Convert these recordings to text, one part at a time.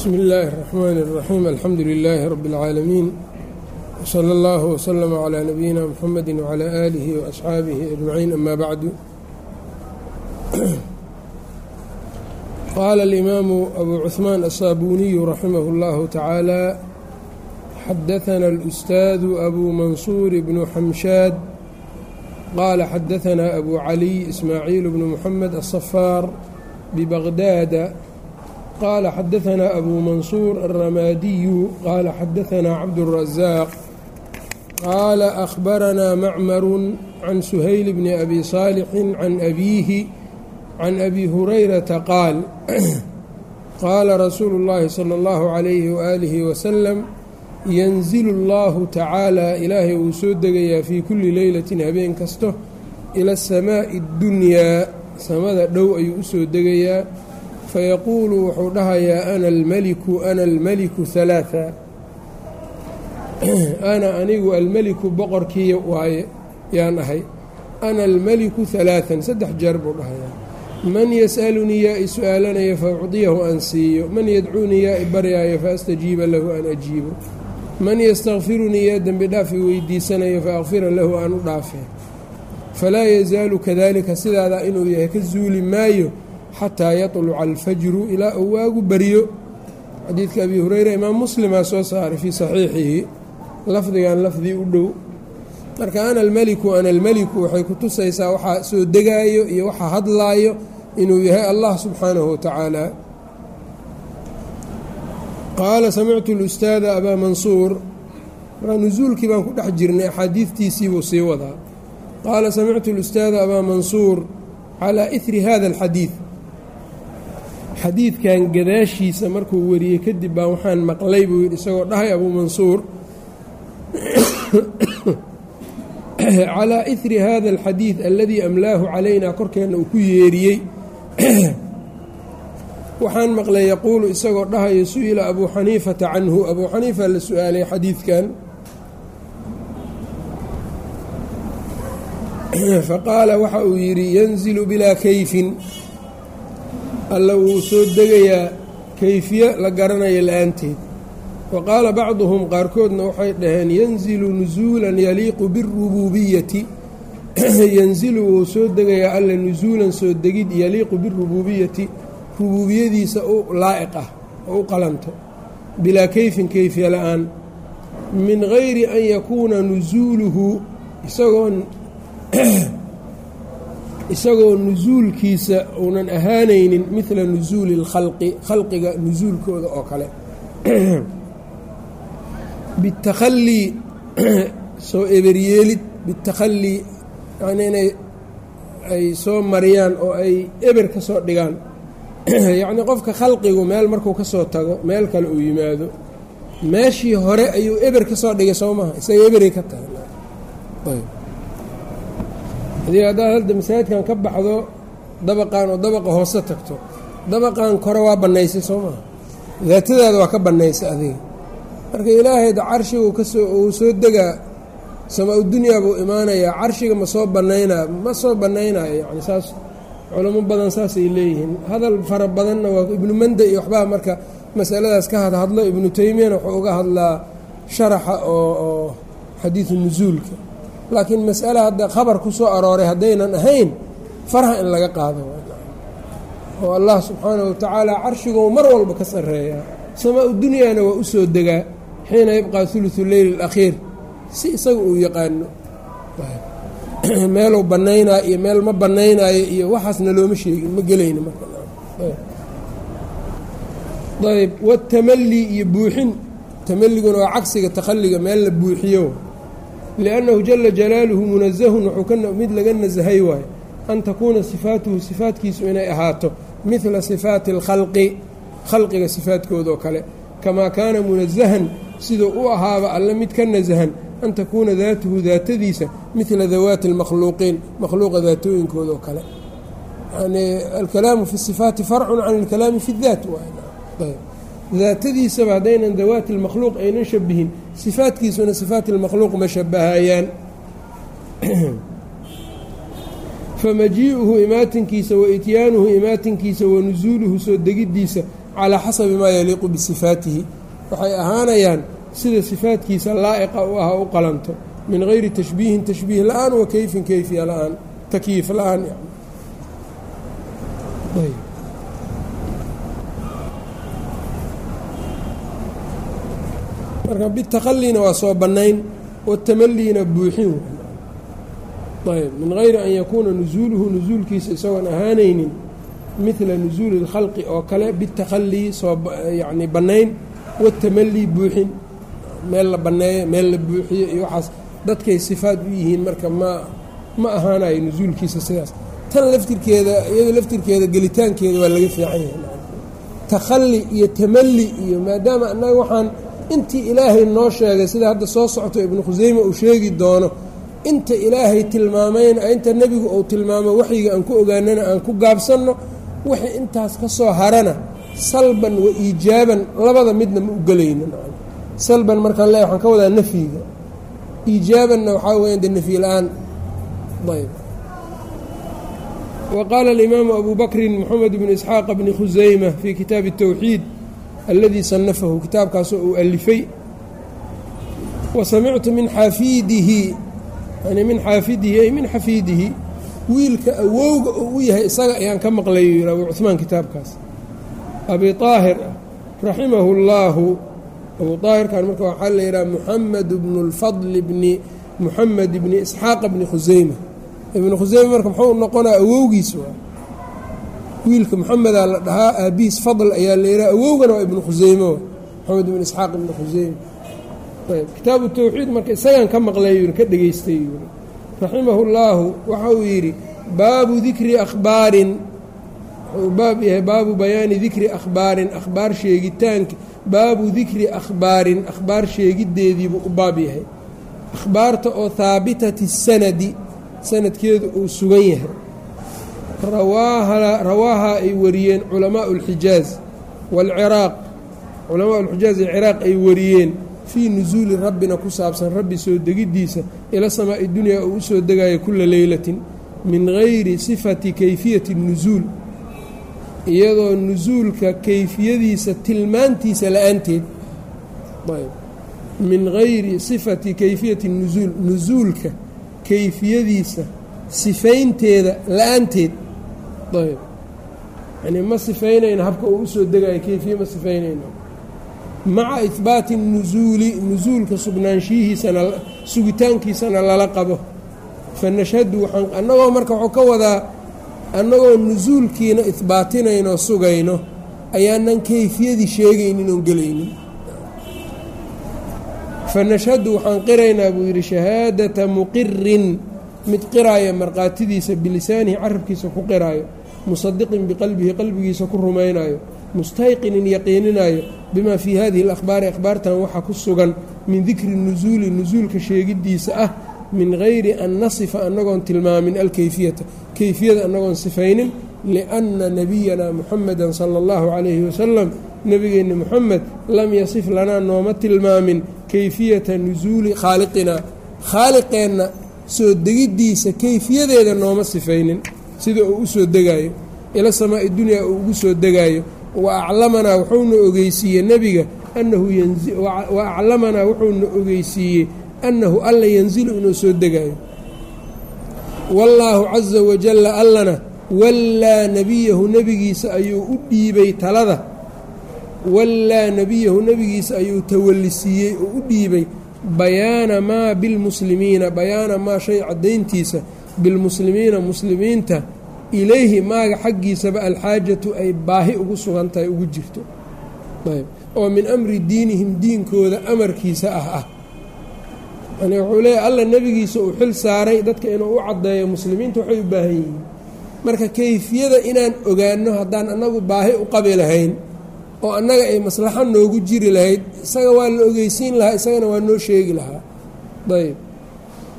bsmi اllaahi الرaxmaan الraxiim alxamdu lilaahi rabi اlcaalamiin wslى اllah wslama clى nabiyina mxamedi wclى aalihi waasxaabihi ajmaciin ama bacdu qaala alimaamu abu cuثmaan aلsaabuniyu raximah اllahu tacaala xadaثna اlأstaadu abu mansuur bnu xamshaad qaala xadaثna abu caliy ismaaciil bnu muxamed aلصafaar bbaqdaada qال xdثna أbو منصور الرmاdي qال xdثna cبدالرزاq qال أخبرnا معmر عن سhيل بن أbي صالح عن أbيه عن أbي هريرةa qاal qاla رsuuل الlahi صلى الله عليه وآله وسلم ينزل الlه تaعاalى ilaahay uu soo degayaa fي kuli leylaة habeen kasto إlى السmاءi الدuنيا samada dhow ayuu usoo degayaa fayaquulu wuxuu dhahayaa ana almeliku ana almeliku halaaa ana anigu almeliku boqorkii waaye yaan ahay ana almeliku halaaan saddex jeer buu dhahayaa man yas'alunii yaa i su'aalanaya fa ucdiyahu aan siiyo man yadcuunii yaa i baryaayo fa astajiiba lahu aan ajiibo man yastakfirunii yaa dembi dhaaf i weydiisanayo fa akfira lahu aan u dhaafee falaa yazaalu kadalika sidaadaa inuu yahay ka zuuli maayo xataa yaطluca alfajru ilaa uu waagu beryo xadiidka abi hurayra imaam muslimaa soo saaray fii saxiixihi. Lafdigan lafdii u dhow. Marka ana almeliku ana almeliku waxay ku tusaysaa waxaa soo degaayo iyo waxa hadlaayo inuu yahay allah subxaanahu watacaala qaala samictu lustaada abaa mansuur. Markaa nusuulkii baan ku dhex jirnay axaadiidtiisii buu sii wadaa. Qaala samictu lustaada aba mansuur calaa ihri hada alxadiid xadiidkan gadaashiisa markuu wariyey kadib baa waxaan maqlay buu yidhi isagoo dhahay abuu mansuur calaa ihri hada alxadiid aladii amlaahu calaynaa korkeenna uu ku yeeriyey. Waxaan maqlay yaquulu isagoo dhahayo su'ila abuu xaniifata canhu. Abuu xaniifa la su'aalay xadiidkan. Faqaala waxa uu yidhi yanzilu bilaa kayfin alla wuu soo degayaa kayfiye la garanayo la'aanteed. Wa qaala bacduhum qaarkoodna waxay dhaheen yanzilu nusuulan yaliiqu biاrubuubiyati yanzilu wuu soo degayaa alla nusuulan soo degid yaliiqu birubuubiyati rubuubiyadiisa u laa'iq ah oo u qalanto. Bilaa kayfin kayfiye la'aan. Min gayri an yakuuna nusuuluhu isagoon isagoo nusuulkiisa uunan ahaanaynin midla nusuuli اlkhalqi khalqiga nusuulkooda oo kale. Bitakhallii soo eberyeelid bitakhallii yacnii inay ay soo mariyaan oo ay eber ka soo dhigaan. Yacnii qofka khalqigu meel markuu ka soo tago meel kale uu yimaado meeshii hore ayuu eber ka soo dhigay soo maha isaga eberay ka tahay haddii haddaad hadda masaajidkan ka baxdo dabaqan oo dabaqa hoose tagto dabaqan kore waa bannaysay soo maha daatadaada waa ka bannaysay adiga. Marka ilaahayda carshigu ka soo uu soo degaa samaa-u dunyaa buu imaanayaa carshiga ma soo bannaynaa ma soo bannaynayo yacni saas culamo badan saasay leeyihiin. Hadal fara badanna waa ibnu manda iyo waxbaha marka masaladaas ka hadhadlo ibnu teymiyana wuxuu uga hadlaa sharaxa oo oo xadiidu nusuulka laakiin mas'ale hadda khabar ku soo arooray haddaynan ahayn farha in laga qaado oo allah subxaanahu watacaala carshigou mar walba ka sarreeyaa samaa-u dunyaana waa u soo degaa xiina yabqaa hulusu leyl alakhiir si isaga uu yaqaano meeluu bannaynaayo iyo meel ma bannaynaayo iyo waxaasna looma sheegin ma gelayno markaayb watamallii iyo buuxin tamalliguna waa cagsiga takhalliga meel la buuxiyo liannahu jala jalaaluhu munazahun wuxuu ka mid laga nasahay waayo an takuuna sifaatuhu sifaatkiisu inay ahaato midla sifaati alkhalqi khalqiga sifaadkoodao kale kamaa kaana munasahan siduu u ahaaba alle mid ka nasahan an takuuna daatuhu daatadiisa midla dawaati almakhluuqiin makhluuqa daatooyinkooda oo kale yani alkalaamu fi sifaati farcun can alkalaami fi daat daatadiisaba haddaynan dawaati almakhluuq aynan shabihin sifaadkiisuna sifaati almakhluuq ma shabahayaan famajii'uhu imaatinkiisa wa ityaanuhu imaatinkiisa wa nusuuluhu soo degiddiisa calaa xasabi maa yaliiqu bisifaatihi. Waxay ahaanayaan sida sifaatkiisa laa'iqa u ah u qalanto min gayri tashbiihin tashbiih la'aan wa kayfin kayfiya la'aan takyiif la'aan marka bitaqalina waa soo bannayn watamaliina buuxin ayb min gayri an yakuuna nusuuluhu nusuulkiisa isagoon ahaanaynin midla nusuuli اlkhalqi oo kale bitaqalii soo yacni bannayn watamali buuxin. Meel la banneeyo meel la buuxiyo iyo waxaas dadkay sifaad u yihiin marka ma ma ahaanayo nusuulkiisa sidaas. Tan laftirkeeda iyado laftirkeeda gelitaankeeda waa laga fiican yahay. Takhali iyo tamali iyo maadaama annaga waxaan intii ilaahay noo sheegay sida hadda soo socto ibnu khuseyme uu sheegi doono inta ilaahay tilmaamayna inta nebigu uu tilmaamo waxyiga aan ku ogaanana aan ku gaabsanno wixii intaas ka soo harana salban wa iijaaban labada midna ma u gelayno salban markaan le waxaan ka wadaa nafyiga. Iijaabanna waxaa weya de nafyi la'aan. Ayb wa qaala alimaamu abu bakrin moxamed bnu isxaaq bni khuseyma fii kitaabi الtowxiid aladii sanafahu kitaabkaasoo uu alifay wa samictu min xaafiidihi yani min xaafidihi ay min xafiidihi wiilka awowga uu u yahay isaga ayaan ka maqlay yuu yidhi abu cuhmaan kitaabkaas. Abi aahir raximahu اllaahu abu aahirkan marka waxaa la yidhaha muxamed bnu اlfadl bni muxamed bni isxaaqa bni khuseyma ibnu khuseyme marka muxuu noqonaa awowgiis wiilka moxamedaa la dhahaa aabihiis fadl ayaa yidhaha awowgana waa ibnu khuseyme moxamed ibn isxaaq ibni khuseyme kitaabu tawxiid marka isagaan ka maqlay ka dhegaystay raximahu llaahu waxa uu yidhi baabu dikri akhbaarin wuxuu baab yahay baabu bayaani dikri akhbaarin akhbaar sheegitaanka baabu dikri akhbaarin akhbaar sheegiddeediibuu u baab yahay. Akhbaarta oo haabitati sanadi sanadkeedu uu sugan yahay rawaaha ay wariyeen culamaau اlxijaaz wاlciraaq culamaa ulxijaaz ee ciraaq ay wariyeen fii nusuuli rabbina ku saabsan rabbi soo degiddiisa ila samaa'i dunyaa uu u soo degayo kula leylatin min gayri sifati kayfiyati nusuul iyadoo nusuulka kayfiyadiisa tilmaantiisa laaanteed min gayri sifati kayfiyati nnusuul nusuulka kayfiyadiisa sifaynteeda la'aanteed ayb. Yani ma sifaynayno habka uu u soo degayo kayfiye ma sifaynayno. Maca ihbaati nusuuli nusuulka sugnaanshihiisana sugitaankiisana lala qabo. Fa nashhadu waxaan annagoo marka wuxuu ka wadaa annagoo nusuulkiina ihbaatinayno sugayno ayaanan kayfiyadii sheegaynin oon gelaynin. Fa nashhadu waxaan qiraynaa buu yidhi shahaadata muqirin. Mid qiraaya markhaatidiisa bilisaanihi carabkiisa ku qiraayo musadiqin biqalbihi qalbigiisa ku rumaynayo mustayqinin yaqiininaayo bimaa fii hadihi alakhbaari akhbaartan waxaa ku sugan min dikri nusuuli nusuulka sheegiddiisa ah min gayri an nasifa annagoon tilmaamin alkeyfiyata keyfiyada annagoon sifaynin lianna nabiyana muxameda sala allahu calayhi wasalam nebigeenna muxamed lam yasif lanaa nooma tilmaamin keyfiyata nusuuli khaaliqina khaaliqeenna soo degiddiisa keyfiyadeeda nooma sifaynin sida uu u soo degaayo ila samaa'i dunyaa uu ugu soo degaayo wa aclamanaa wuxuuna ogeysiiyey nebiga annahu wa aclamanaa wuxuuna ogeysiiyey annahu alla yanzilu inuu soo degaayo. Wallaahu casa wajalla allana wallaa nebiyahu nebigiisa ayuu u dhiibay talada. Wallaa nebiyahu nebigiisa ayuu tawallisiiyey oo u dhiibay bayaana maa bilmuslimiina bayaana maa shay caddayntiisa bilmuslimiina muslimiinta ilayhi maaga xaggiisaba alxaajatu ay baahi ugu sugan tahay ugu jirto ayb oo min amri diinihim diinkooda amarkiisa ah ah yani wuxuu leeyahy alla nebigiisa uu xil saaray dadka inuu u caddeeyo muslimiinta waxay u baahan yihiin marka kayfiyada inaan ogaano haddaan annagu baahi u qabi lahayn oo annaga ay maslaxo noogu jiri lahayd isaga waa la ogeysiin lahaa isagana waa noo sheegi lahaa ayb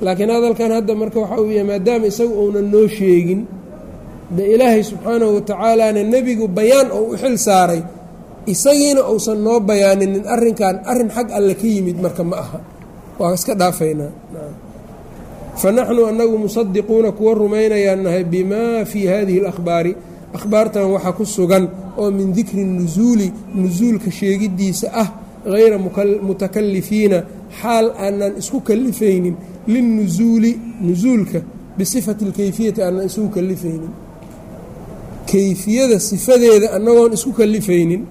laakiin hadalkan hadda marka waxa uu yahay maadaama isagu uunan noo sheegin de ilaahay subxaanahu watacaalana nebigu bayaan oo u xil saaray isagiina uusan noo bayaaninin arrinkan arrin xag alle ka yimid marka ma aha. Waa iska dhaafaynaa fa naxnu annagu musadiquuna kuwa rumaynayaan nahay bimaa fii hadihi اlakhbaari akhbaartan waxaa ku sugan oo min dikri nusuuli nusuulka sheegiddiisa ah hayra mutakalifiina xaal aanan isku kalifaynin linnusuuli nusuulka bisifati اlkeyfiyati aanan isugu kalifaynin keyfiyada sifadeeda annagoon isku kalifaynin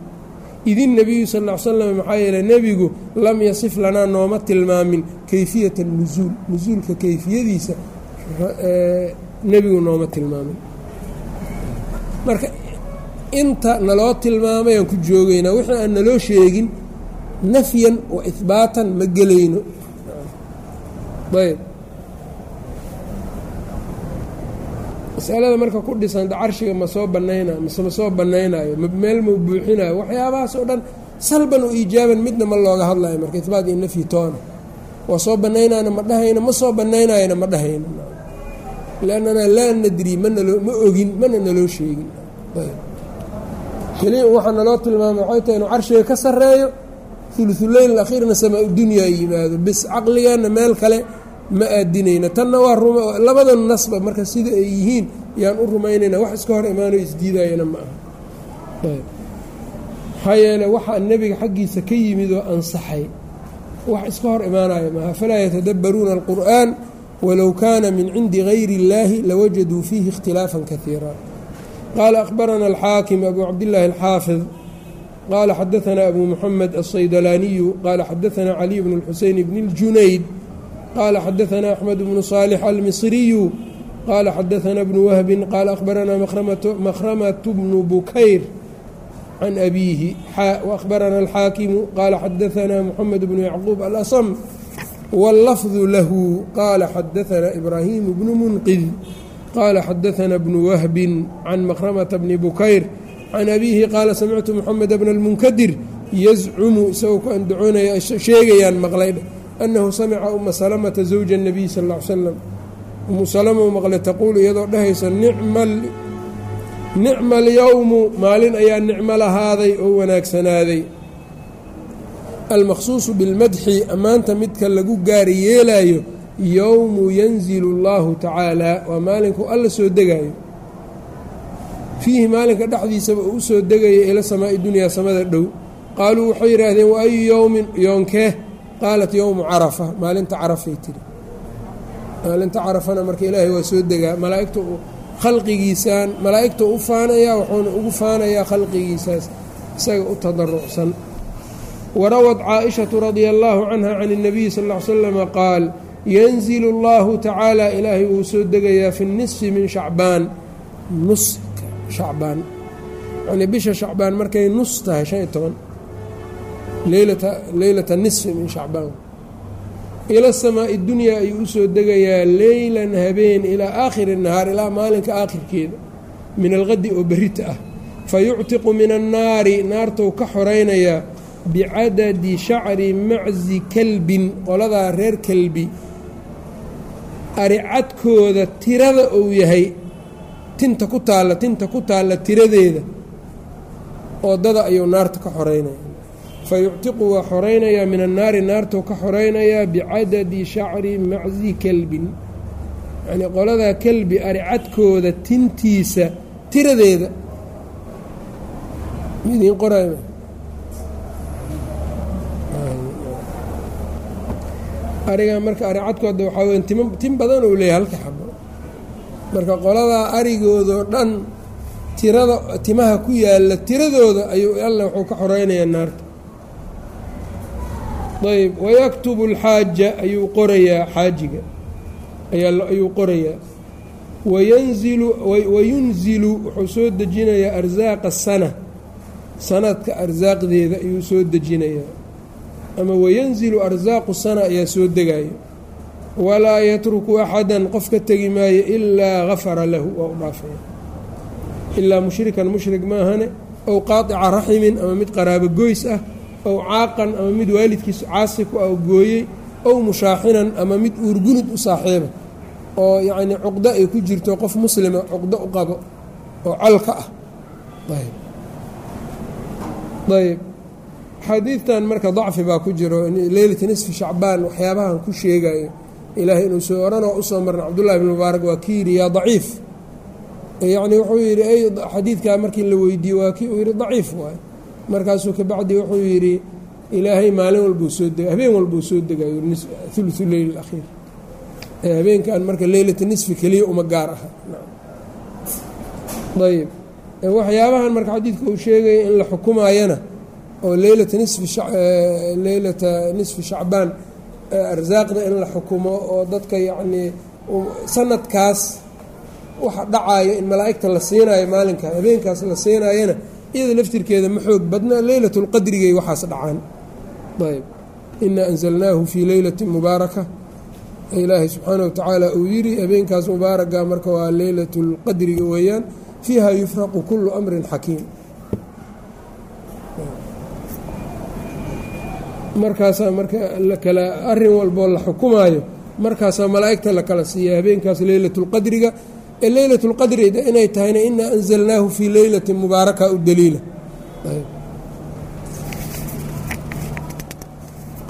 idin nebiyu sal ly slam maxaa yeeley nebigu lam yasif lanaa nooma tilmaamin keyfiyata nusuul nusuulka keyfiyadiisa nebigu nooma tilmaamin marka inta naloo tilmaamay aan ku joogaynaa wixii aan naloo sheegin nafyan wa ihbaatan ma gelayno masalada marka ku dhisanta carshiga ma soo banaynayo mase ma soo banaynaayo meel mau buuxinayo waxyaabahaas oo dhan salban oo iijaaban midna ma looga hadlayo marka ihbaat iyo nafyi toona waa soo banaynayna ma dhahayno ma soo banaynayana ma dhahayno lanna laa nadri manaloo ma ogin mana naloo sheegin. Keliya waxaa naloo tilmaamay waxay tahay inuu carshiga ka sarreeyo uluuleyl akhiirna samaa dunyaa yimaado. Bis caqligaana meel kale ma aadinayna. Tanna waa labada nasba marka sida ay yihiin yaan u rumaynayna. Wax iska hor imaano isdiidayana ma aha. Maxaa yeele waxaa nebiga xaggiisa ka yimid oo ansaxay wax iska hor imaanaya maaha falaa yatadabbaruuna alqur'aan wlow kaana min cindi gayri اllahi lawajaduu fiihi اkhtilaafa kaiira qaala akhbarana alxaakim abu cabdillaahi alxaafid qaala xadaana abu muxamed alsaydalaaniyu qaala xadaana caliy bn اlxuseyn bn اljunayd qaala xadaana axmed bnu صaalix almisriyu qaala xadaana bnu wahbin qaala akhbarana makhramatu bnu bukayr can abiihi waahbarana alxaakimu qaala xadaana muxamed bnu yacquub alasm wاllafdu lahu qaala xadaana ibraahimu bnu munqid qaala xadaana bnu wahbin can makhramata bni bukayr can abiihi qaala samictu moxamed bna almunkadir yazcumu isagoo ku andacoonaya sheegayaan maqlay annahu samica uma salamata zawja اnabiy sal l salam umu salama u maqlay taquulu iyadoo dhahaysa nicma alyowmu maalin ayaa nicmo lahaaday oo wanaagsanaaday almaqsuusu bilmadxi ammaanta midka lagu gaari yeelaayo yowmu yanzilu allaahu tacaala waa maalinku alla soo degaayo fiihi maalinka dhexdiisaba uu u soo degayo ila samaa'i dunyaa samada dhow. Qaaluu waxay yidhaahdeen wa ayu yowmin yoonkee? Qaalat yowmu carafa maalinta carafay tiri maalinta carafana marka ilaahay waa soo degaa malaaigta khalqigiisaan malaa'igta u faanayaa wuxuuna ugu faanayaa khalqigiisaas isaga u tadarucsan warawad caaishatu radia allaahu canha can اnabiyi sal ly slama qaal yanzilu اllahu tacaala ilaahay wuu soo degayaa fi nisfi min shacbaan. Nuska shacbaan yanii bisha shacbaan markay nus tahay shan iyo toban leylata leylata nisfi min shacbaan ila samaa'i dunyaa ayuu u soo degayaa leylan habeen ilaa aakhiri nahaar ilaa maalinka aakhirkeeda min alqadi oo berrita ah fa yuctiqu min annaari naartou ka xoraynayaa bicadadi shacri macsi kalbin qoladaa reer kalbi aricadkooda tirada uu yahay tinta ku taalla tinta ku taalla tiradeeda. Oodada ayuu naarta ka xoreynaya fa waa xoraynayaa min annaari naartuu ka xoraynayaa bicadadi shacri macsi kalbin yacnii qoladaa kelbi aricadkooda tintiisa tiradeeda. Midiin qoray ariga marka aricadkooda waxaa weya tim badan uu leeyahay halka xabo marka qoladaa arigoodoo dhan tirada timaha ku yaalla tiradooda ayuu alla wuxuu ka xoreynayaa naarta. Ayb wayaktubu alxaaja ayuu qorayaa xaajiga. Ayuu qorayaa. Wayanzilu wayunzilu wuxuu soo dejinayaa arsaaqa sana. Sanadka arsaaqdeeda ayuu soo dejinayaa. Ama wayanzilu arsaaqu sana ayaa soo degayo walaa yatruku axadan qof ka tegi maayo ilaa gafara lahu waa u dhaafaya ilaa mushrikan mushrik maahane ow qaaطica raximin ama mid qaraabo goys ah ow caaqan ama mid waalidkiis caasi ku ah gooyey ow mushaaxinan ama mid uurgunud u saaxiiba. Oo yacnii cuqdo ay ku jirto qof muslima cuqdo u qabo oo colka ah. Ayb ayb xadiidtan marka dacfi baa ku jiro leylata nisfi shacbaan waxyaabahan ku sheegayo ilaahay inuu soo oranoo u soo marna cabdullahi bn mubaarak waa ki yidhi yaa daciif. Yacni wuxuu yidhi ay xadiidkaa markii la weydiiyey waa kii uu yidhi daciif waay markaasuu kabacdi wuxuu yidhi ilaahay maalin walbuu soo dega habeen walbuu soo degayo thuluthu leyl alakhiir habeenkan marka leylata nisfi keliya uma gaar aha. Ayb waxyaabahan marka xadiidka uu sheegaya in la xukumaayana oo leylata nisfi leylata nisfi shacbaan arsaaqda in la xukumo oo dadka yacnii sanadkaas waxa dhacayo in malaa'igta la siinaayo maalinka habeenkaas la siinaayana iyada laftirkeeda ma xoog badna leylatulqadrigay waxaas dhacaan. Ayb. Inaa anzalnaahu fii leylati mubaaraka. Ilaahay subxaana wa tacaala uu yidhi habeenkaas mubaaraga marka waa leylatulqadriga weeyaan fiiha yufraqu kullu amrin xakiim markaasaa marka lakala arrin walboo la xukumaayo markaasaa malaa'igta la kala siiya habeenkaas leylatulqadriga ee leylatulqadriga inay tahayna inaa anzalnaahu fii leylati mubaaraka u daliila.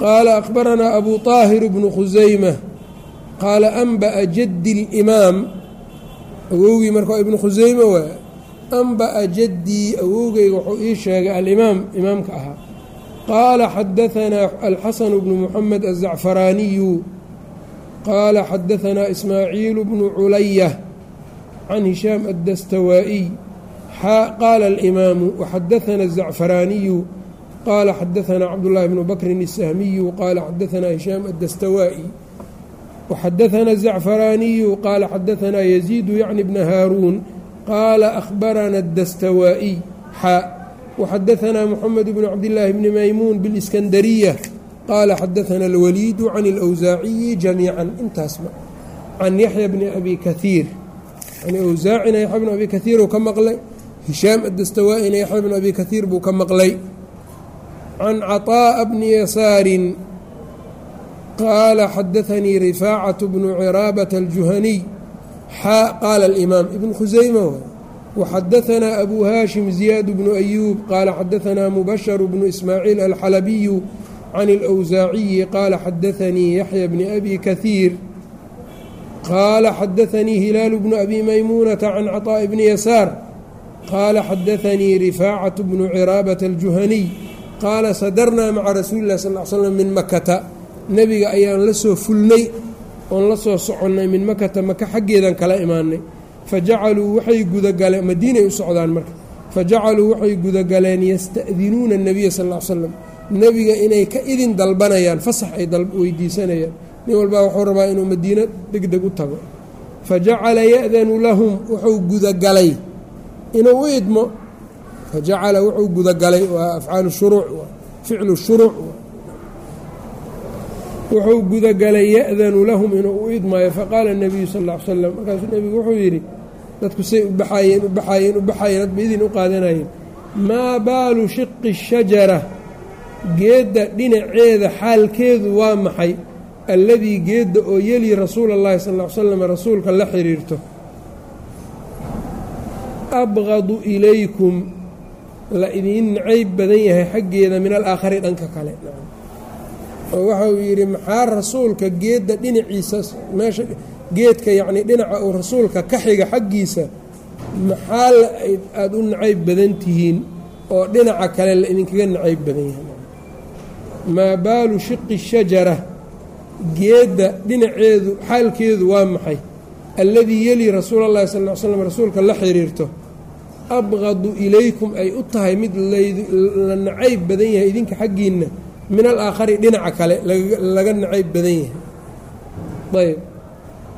Qaala akhbaranaa abu طaahir bnu khusayma qaala anba'a jaddi اlimaam awowgii marka ibnu khusayme waa anba'a jaddii awowgeyga wuxuu ii sheegay alimaam imaamka ahaa qaala xadaanaa alxasan bnu muxamed aلzacfaraaniyu qaala xadaanaa ismaaciil bnu culaya can hishaam addastawaa'iy qaala alimaamu waxadaana الzacfaraaniyu qaala xadaanaa cabdullaahi bnu bakrin الsahmiyu qaala xadaanaa hishaam addastawaa'i waxadaana الzacfaraaniyu qaala xadaanaa yaziidu yacni bna haaruun qaala ahbarana اdastawaa'iy xa waxadaanaa moxamed bnu cabdillaahi bni maymuun biاliskandariya qaala xadaana alwaliidu can اlawsaaciyi jamiican intaasba can yaxya bni abi kaiir yani awsaacina yaxya bnu abi kaiiruu ka maqlay hishaam adastawaa-ina yaxya bnu abi kaiir buu ka maqlay can caطaaءa bni yasaarin qaala xadaanii rifaacaة bnu ciraabata aljuhaniy xaa qaala alimaam ibn khusayma waay waxadaanaa abu haashim ziyaad bnu ayuub qaala xadaanaa mubasharu bnu ismaaciil alxalabiyu can اlawsaaciyi qaala xadaanii yaxya bni abi kaiir qaala xadaanii hilaalu bnu abi maymuunata can caطaaءi bni yasaar qaala xadaanii rifaacaة bnu ciraabata aljuhaniy qaala sadarnaa maca rasuuli lah sal l slm min makata nebiga ayaan la soo fulnay oon la soo soconnay min makata maka xaggeedan kala imaanay fajacaluu waxay gudagaleen madiinay u socdaan marka fajacaluu waxay gudagaleen yasta'dinuuna اnebiya sal l slam nebiga inay ka idin dalbanayaan fasax ay weydiisanayaan nin walbaa wuxuu rabaa inuu madiino deg deg u tago fajacala ya'danu lahum wuxuu gudagalay inuu u idmo fajacala wuxuu gudagalay waa afcaalu shuruuc ficlu shuruuc wuxuu gudagalay ya'danu lahum inuu u idmaayo faqaala nabiyu sal ll ly slam markaasuu nebigu wuxuu yidhi dadku say u baxaayeen u baxaayeen u baxaayeen idin u qaadanayeen maa baalu shiqi shajara geedda dhinaceeda xaalkeedu waa maxay? Alladii geedda oo yeli rasuula allahi sal ly slam rasuulka la xidhiirto abgadu ilaykum la idiin nacayb badan yahay xaggeeda min alaakhari dhanka kale oo waxa uu yidhi maxaa rasuulka geedda dhinaciisa meesha geedka yacnii dhinaca uu rasuulka ka xiga xaggiisa maxaa aada u nacayb badan tihiin oo dhinaca kale la idinkaga nacayb badan yahay? Maa baalu shiqi shajara geedda dhinaceedu xaalkeedu waa maxay? Alladii yeli rasuula allahi sal ly slam rasuulka la xiriirto abqadu ilaykum ay u tahay mid la nacayb badan yahay idinka xaggiinna min alaakhari dhinaca kale laga nacayb badan yahay. Ayb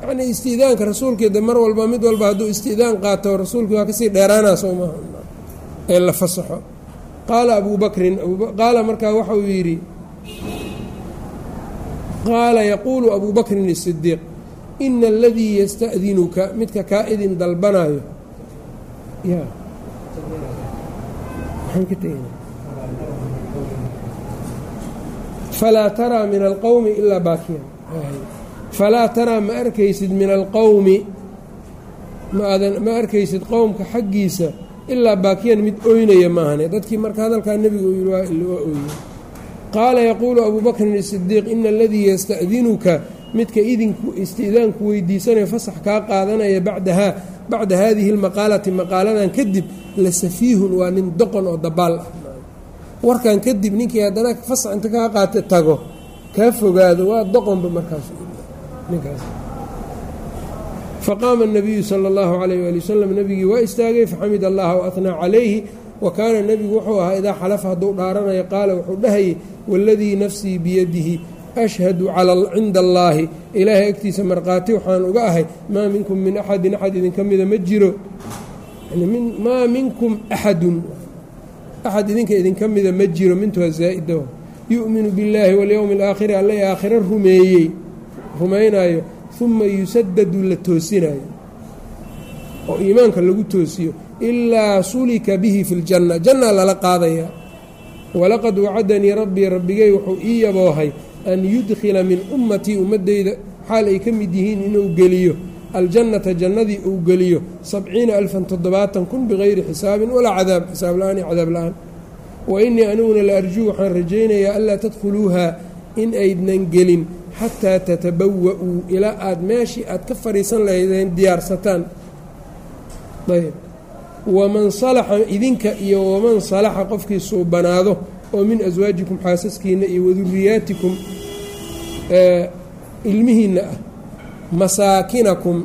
yacnii istiidaanka rasuulkeeda mar walba mid walba hadduu istiidaan qaato rasuulkii waa ka sii dheeraanaa soo maaha ee la fasaxo. Qaala abuu bakrin qaala markaa waxa uu yidhi qaala yaquulu abuu bakrin الsidiiq ina aladii yasta'dinuka midka kaa idin dalbanayo ya maxaan ka tegna falaa taraa min alqowmi ilaa baakiyan falaa taraa ma arkaysid min alqowmi ma arkaysid qowmka xaggiisa ilaa baakiyan mid oynaya maahane dadkii marka hadalkaa nebiga uu yidhi waa ooye qaala yaquulu abuu bakrin isidiiq ina aladii yasta'dinuka midka idinku isti'daanku weydiisanayo fasax kaa qaadanaya bacdahaa bacda haadihi lmaqaalati maqaaladan kadib la safiihun waa nin doqon oo dabaal ah warkan kadib ninkii haddana fasax inta kaa qaata tago kaa fogaado waa doqonba markaas ninkaas faqaama الnabiyu salى اllahu alayh wali wasalam nebigii waa istaagay faxamid allaha waatnaa calayhi wa kaana nebigu wuxuu ahaa idaa xalafa hadduu dhaaranayo qaala wuxuu dhahayay waladii nafsii biyadihi ashhadu cinda allaahi ilaahay agtiisa markhaati waxaan uga ahay maa minkum min axadin axad idinka mida ma jiro maa minkum axadun axad idinka idinka mida ma jiro mintuha zaa'ida yu'minu billaahi walyowmi alaakhiri alla aakhiro rumeeyey rumaynaayo uma yusadadu la toosinayo oo iimaanka lagu toosiyo ilaa sulika bihi fi ljanna janna lala qaadaya. Walaqad wacadanii rabbii rabbigay wuxuu ii yaboohay an yudkhila min ummatii ummaddayda xaal ay ka mid yihiin inuu geliyo aljannata jannadii uu geliyo sabciina alfan toddobaatan kun bikayri xisaabin walaa cadaab xisaab la'aan iyo cadaab la'aan. Wa innii aniguna la arjuu waxaan rajaynayaa anlaa tadkhuluuha in aydnan gelin xataa tatabawa-uu ilaa aada meeshii aad ka fadhiisan lahaydeen diyaarsataan ayb waman salaxa idinka iyo waman salaxa qofkii suubanaado oo min aswaajikum xaasaskiinna iyo waduriyaatikum ilmihiinna ah masaakinakum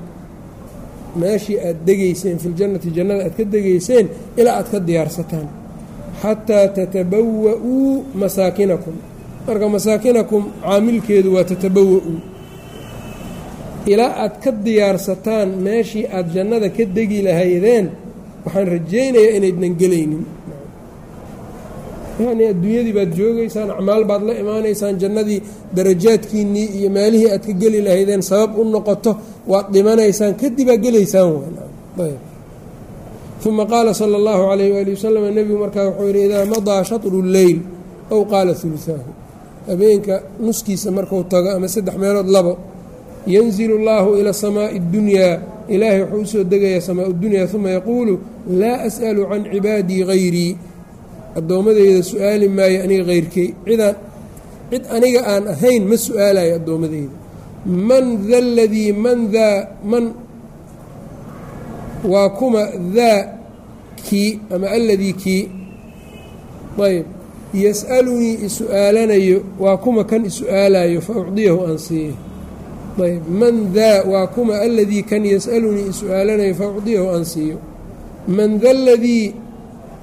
meeshii aad degayseen fi ljannati jannada aad ka degayseen ilaa aad ka diyaarsataan xataa tatabawa-uu masaakinakum marka masaakinakum caamilkeedu waa tatabawa-uu. Ilaa aad ka diyaarsataan meeshii aad jannada ka degi lahaydeen waxaan rajaynayaa inaydnan gelaynin yacnii adduunyadii baad joogaysaan acmaal baad la imaanaysaan jannadii darajaadkiinnii iyo meelihii aad ka geli lahaydeen sabab u noqoto waad dhimanaysaan kadibaa gelaysaan uma qaala sala allahu calayh waali wasalam nebigu markaa wuxuu yidhi idaa madaa shatru lleyl ow qaala hulutaahu habeenka nuskiisa marku tago ama saddex meelood labo yanzilu اllahu ila samaaءi اddunyaa ilaahay wuxuu usoo degayaa samaa اdunyaa uma yaquulu laa as'alu can cibaadii hayrii addoommadeyda su'aali maayo aniga hayrkey cidaan cid aniga aan ahayn ma su'aalayo addoommadeyda man da ladii man daa man waa kuma daa kii ama aladii kii. Ayb yas'alunii isu-aalanayo waa kuma kan isu-aalayo fa ucdiyahu aan siiyo ayb man daa waa kuma aladii kan yas'alunii isu-aalanayo fa ucdiyahu aan siiyo man da ladii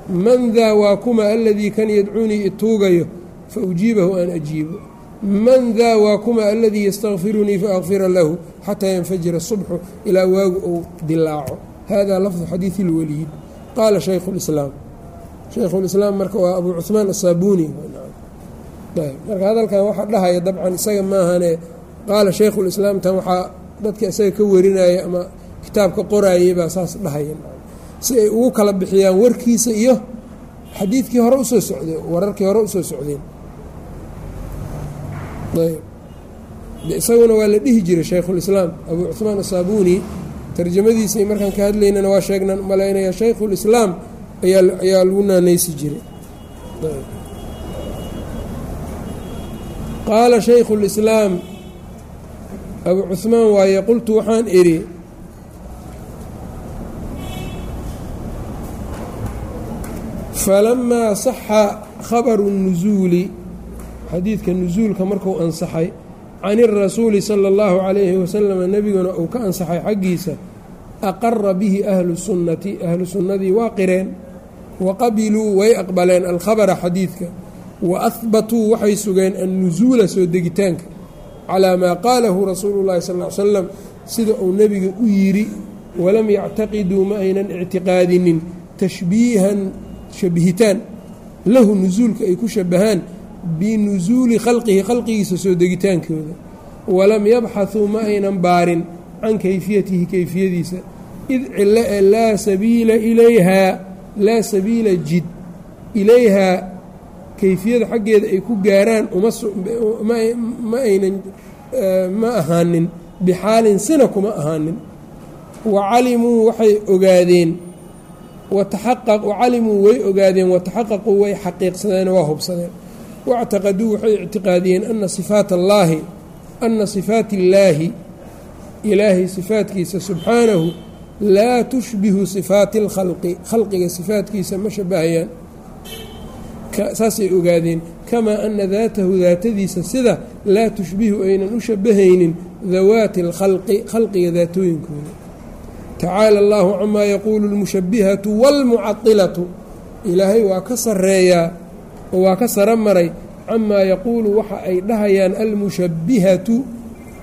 man daa waa kuma aladii kan yadcuunii ituugayo fa ujiibahu aan ajiibo. Man daa waa kuma aladii yastakfirunii faakfira lahu xataa yanfajira subxu ilaa waagu ou dilaaco. Hada lafdu xadiidi lweliid qaala shaykhu lislaam shaykhulislaam marka waa abu cuhmaan asaabuuni marka hadalkan waxaa dhahaya dabcan isaga maahane qaala shaykhulislaam tan waxaa dadka isaga ka warinaya ama kitaabka qoraayay baa saas dhahaya si ay ugu kala bixiyaan warkiisa iyo xadiidkii hore u soo socdeen wararkii hore u soo socdeen. Isaguna waa la dhihi jiray shaykhulislaam abu cuhmaan asaabuuni tarjamadiisii markaan ka hadlaynana waa sheegnan malaynayaa shaykhulislaam ayaa lagu naanaysi jiray. Qaala shaykhulislaam abu cuhmaan waaye qultu waxaan idhi falamaa saxa khabaru nusuuli xadiidka nusuulka marku ansaxay can irasuuli sala اllahu calayhi wasalama nebiguna uu ka ansaxay xaggiisa aqara bihi ahlu sunnati ahlu sunnadii waa qireen wa qabiluu way aqbaleen alkhabara xadiidka wa ahbatuu waxay sugeen annusuula soo degitaanka calaa maa qaalahu rasuulu llahi sal l slam sida uu nebiga u yidhi walam yactaqiduu ma aynan ictiqaadinin tashbiihan shabihitaan lahu nusuulka ay ku shabahaan binusuuli khalqihi khalqigiisa soo degitaankooda. Walam yabxathuu ma aynan baarin can kayfiyatihi kayfiyadiisa. Id cilo ee laa sabiila ilayhaa laa sabiila jid ilayhaa kayfiyada xaggeeda ay ku gaaraan uma aynan ma ahaanin bixaalin sina kuma ahaanin. Wa calimuu waxay ogaadeen calimuu way ogaadeen wataxaqaquu way xaqiiqsadeen waa hubsadeen waictaqaduu waxay ictiqaadiyeen ana sifaat allaahi ana sifaat illaahi ilaahay sifaatkiisa subxaanahu laa tushbihu sifaati alkhalqi khalqiga sifaatkiisa ma shabahayaan saasay ogaadeen kamaa ana daatahu daatadiisa sida laa tushbihu aynan u shabahaynin dawaati اlkhalqi khalqiga daatooyinkooda tacaala allahu camaa yaquulu اlmushabihatu wاlmucailatu ilaahay waa ka sareeyaa oo waa ka saro maray camaa yaquulu waxa ay dhahayaan almushabihatu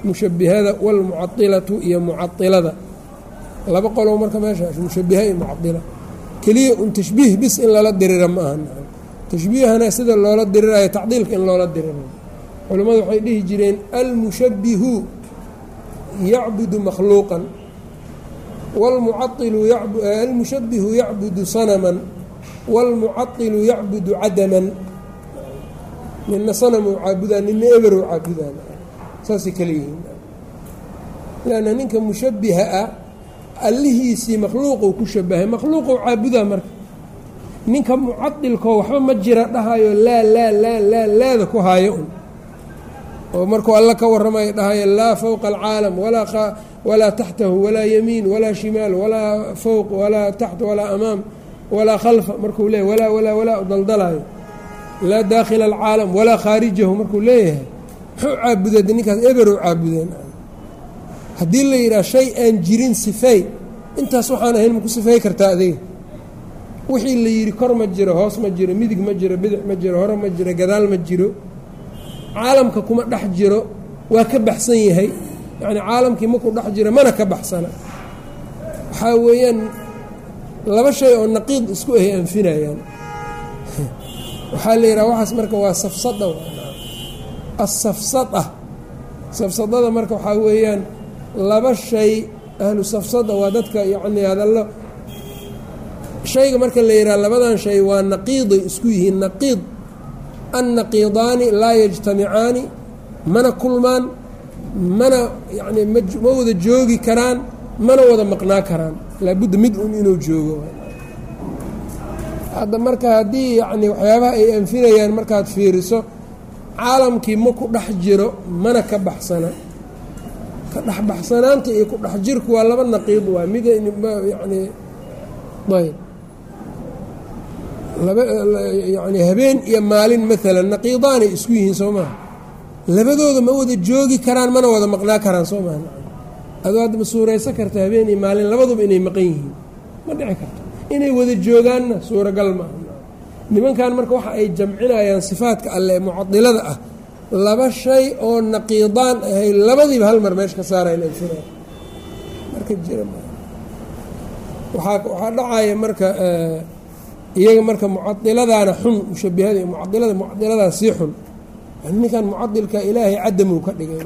mushabihada wاlmucailatu iyo mucailada laba qolow marka meeshaas mushabiha iyo mucaila keliya un tashbiih bis in lala dirira ma aha tashbiihana sida loola dirirayo tacdiilka in loola dirirayo culimmadu waxay dhihi jireen almushabihu yacbudu makhluuqan wlmucailu almushabihu yacbudu sanaman wاlmucailu yacbudu cadaman nina sanam u caabudaa nina eber u caabudaa saasay kala yihiin lanna ninka mushabiha ah allihiisii makhluuquu ku shabahay makhluuquu caabudaa marka ninka mucadilkoo waxba ma jira dhahayo laa laa laa laa laada ku haayo un oo markuu alla ka warramayo dhahayo laa fowqa alcaalam walaa taxtahu walaa yamiin walaa shimaal walaa fowq walaa taxta walaa amaam walaa khalfa markuu leeyahy walaa walaa walaa u laa daakhila alcaalam walaa khaarijahu markuu leeyahay muxuu caabudeed ninkaas eberow caabudeen haddii la yidhaha shay aan jirin sifey intaas waxaan ahayn maku sifey kartaa adiga wixii la yidhi kor ma jiro hoos ma jiro midig ma jiro bidix ma jiro hore ma jiro gadaal ma jiro caalamka kuma dhex jiro waa ka baxsan yahay yacni caalamkii maku dhex jiro mana ka baxsana. Waxaa weeyaan laba shay oo naqiid isku ahay anfinayaan waxaa la yidhaha waxaas marka waa safsada asafsada safsadada marka waxaa weeyaan laba shay ahlu safsada waa dadka yacni hadallo shayga marka la yidhaha labadan shay waa naqiiday isku yihiin naqiid. Annaqiidaani laa yajtamicaani mana kulmaan mana yacni ma wada joogi karaan mana wada maqnaa karaan. Laabudda mid un inuu joogo. Hadda marka haddii yacni waxyaabaha ay anfinayaan markaad fiiriso caalamkii ma ku dhex jiro mana ka baxsana. Ka dhex baxsanaanta iyo ku dhex jirku waa laba naqiid waa mid yacni ayb. Yacni habeen iyo maalin maalan naqiidaanay isku yihiin soo maha labadooda ma wada joogi karaan mana wada maqnaa karaan soo maha. Adoo hadda ma suuraysan karta habeen maalin labaduba inay maqan yihiin. Ma dhici karto. Inay wada joogaanna suuragal maaha nimankan marka waxa ay jamcinayaan sifaadka alle ee mucadilada ah laba shay oo naqiidaan ahay labadiiba hal mar meesha ka saarayn marka jira waxaa dhacaya marka iyaga marka mucadiladaana xun mushabihada mucadilada mucadiladaa sii xun ninkan mucadilka ilaahay cadamuu ka dhigay.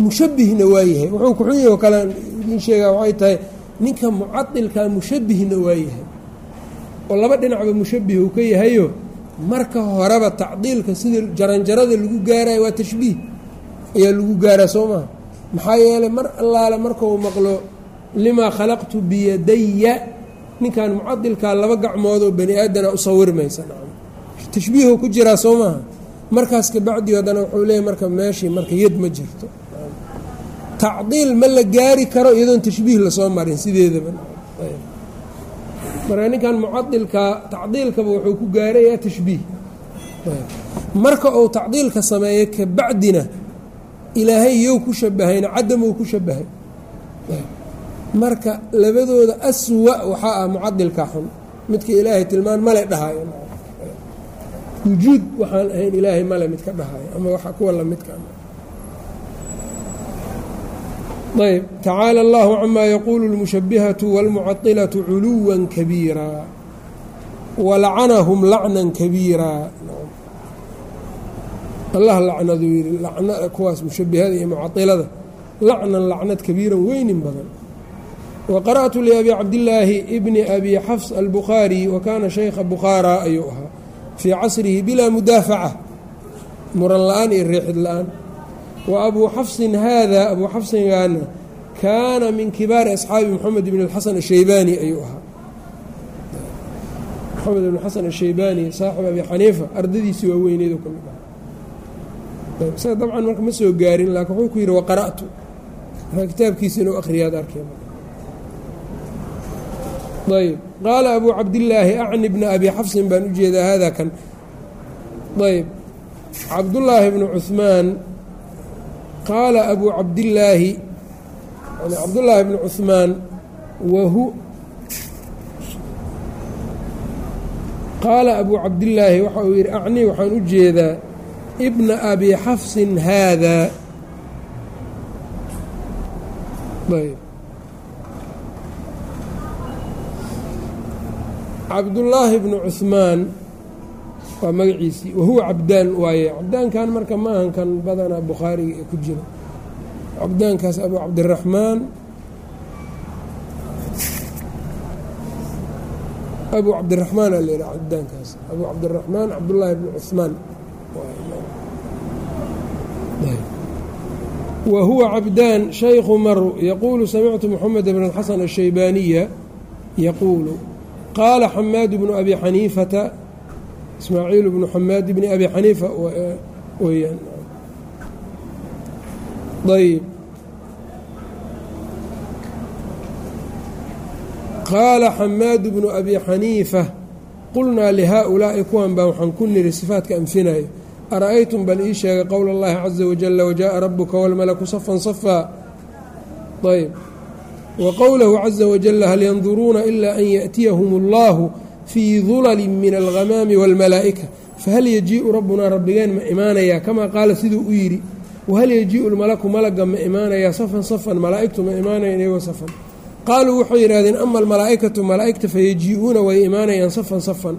Mushabihna waayahay wuxuu kuxun yahi oo kale idiin sheegaa waxay tahay ninka mucadilkaa mushabihna waayahay oo laba dhinacba mushabih ka yahayo marka horeba tacdiilka sida jaranjarada lagu gaarayo waa tashbiih. Ayaa lagu gaaraa soo maha maxaa yeelay mar allaale markau maqlo limaa khalaqtu biyadaya ninkan mucadilkaa laba gacmoodoo bani aadana u sawirmaysa. Tashbiihu ku jiraa soo maaha markaas kabacdi haddana wuxuu leeyahy marka meeshii marka yad ma jirto. Tacdiil ma la gaari karo iyadoon tashbiih la soo marin sideedaba. Marka ninkan mucadilkaa tacdiilkaba wuxuu ku gaarayaa tashbiih. Marka uu tacdiilka sameeyo kabacdina ilaahay yow ku shabahayna cadamou ku shabahay marka labadooda aswa waxaa ah mucadilka xun. Midka ilaahay tilmaan male dhahayo wujuud waxaan ahayn ilaahay male midka dhahayo ama waxa kuwa lamidka ayb ah. tacaala allahu camaa yaquulu اlmushabihatu wاlmucadilatu culuwa kabiira walacanahum lacnan kabiira. Allah lacnadu yii lacna kuwaas mushabihada iyo mucadilada lacnan lacnad kabiiran weynin badan. Wa qara'tu liabi cabdillaahi bni abi xafs albukhaari wa kaana shaykha bukhaara ayuu ahaa fii casrihi bilaa mudaafaca muran la'aan iyo reexid la'aan. Wa abuu xafsin haada abuu xafsingaana kaana min kibaari asxaabi moxamed bn xasan ashaybaani ayuu ahaa. Moxamed bn xasan ashaybaani saaxib abi xaniifa ardadiisii waa ka mid aha isaga dabcan marka ma soo gaarin laakiin wuxuu ku yidhi waqara'tu marka kitaabkiisa inuu akhriyaad arkeen ayb qaala abu cabdillaahi acni bna abi xafsin baan u jeedaa hada kan ayb cabdullaahi bnu cuثmaan qaala abu cabdillaahi cabdullaahi bnu cuثmaan wahu qaala abu cabdillaahi waxa uu yidhi acni waxaan u jeedaa ibna abi xafsin haadaa ayb cabdullaahi bnu cuثmaan waa magaciisii wahuwa cabdaan waaye cabdaankan marka ma ahan kan badanaa bukhaariga ee ku jira cabdaankaas abu cabdiraxmaan abu cabdiraxmaan aa layihaha cabdaankaas abu cabdiraxmaan cabdullaahi bnu cuثmaan wa huwa cabdaan shaykhu maru yaquulu samictu moxamed bn xasan الshaybaaniya yaquulu qaala xamaadu bnu abi xaniifata ismaaciil bnu xamaad bni abi xaniifa weyaan ayb qaala xamaadu bnu abi xaniifa qulnaa lihaaulaa'i kuwan baa waxaan ku niri sifaadka anfinayo ara'aytum bal ii sheegay qowla اllahi caza wajala wajaءa rabuka wاlmalaku safan safaa ayb wa qowlahu caza wajala hal yanduruuna ila an yaأtiyahum اllahu fii dulali min alghamaami wاlmalaa'ika fahal yajiiءu rabbunaa rabbigeen ma imaanayaa kamaa qaala siduu u yidhi wahal yajiiءu lmalaku malaga ma imaanayaa safan safan malaa'igtu ma imaanayan iyagoo safan qaaluu waxay yidhahdeen ama almalaa'ikatu malaa'igta fayajii'uuna way imaanayaan safan safan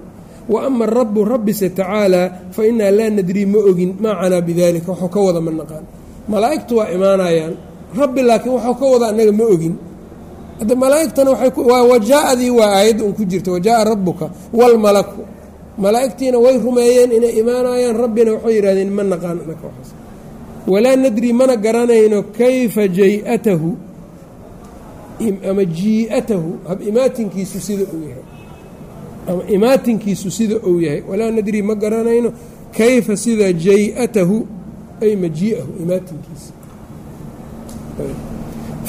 wa ama arabu rabbise tacaalaa fa inaa laa nadrii ma ogin maa canaa bidalika waxuu ka wada ma naqaan malaa'igtu waa imaanayaan rabbi laakiin waxuu ka wada annaga ma ogin hadda malaa'igtana waa wajaa-adii waa aayadda un ku jirta wajaaa rabbuka waalmalaku malaa'igtiina way rumeeyeen inay imaanayaan rabbina waxay yidhahdeen ma naqaan anaka waxaas walaa nadri mana garanayno kayfa jay-atahu ama jii-atahu hab imaatinkiisu sida uu yahay. Ama imaatinkiisu sida uu yahay. Walaa nadri ma garanayno kayfa sida jay-atahu ay majii'ahu imaatinkiisa